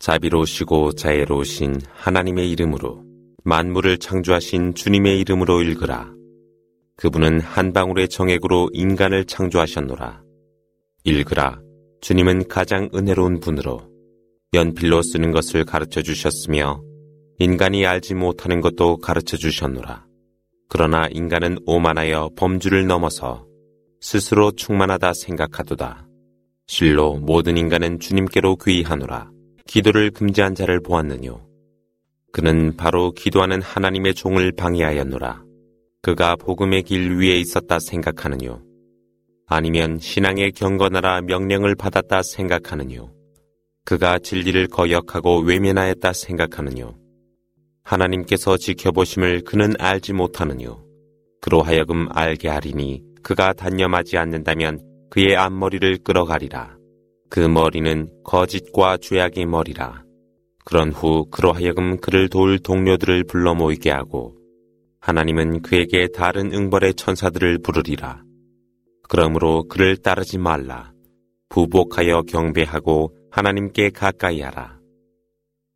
자비로우시고 자애로우신 하나님의 이름으로 만물을 창조하신 주님의 이름으로 읽으라. 그분은 한 방울의 정액으로 인간을 창조하셨노라. 읽으라. 주님은 가장 은혜로운 분으로 연필로 쓰는 것을 가르쳐 주셨으며 인간이 알지 못하는 것도 가르쳐 주셨노라. 그러나 인간은 오만하여 범주를 넘어서 스스로 충만하다 생각하도다. 실로 모든 인간은 주님께로 귀의하노라. 기도를 금지한 자를 보았느뇨. 그는 바로 기도하는 하나님의 종을 방해하였노라. 그가 복음의 길 위에 있었다 생각하느뇨. 아니면 신앙의 경건하라 명령을 받았다 생각하느뇨. 그가 진리를 거역하고 외면하였다 생각하느뇨. 하나님께서 지켜보심을 그는 알지 못하느뇨. 그로 하여금 알게 하리니 그가 단념하지 않는다면 그의 앞머리를 끌어가리라. 그 머리는 거짓과 죄악의 머리라. 그런 후 그로 하여금 그를 도울 동료들을 불러 모이게 하고 하나님은 그에게 다른 응벌의 천사들을 부르리라. 그러므로 그를 따르지 말라. 부복하여 경배하고 하나님께 가까이 하라.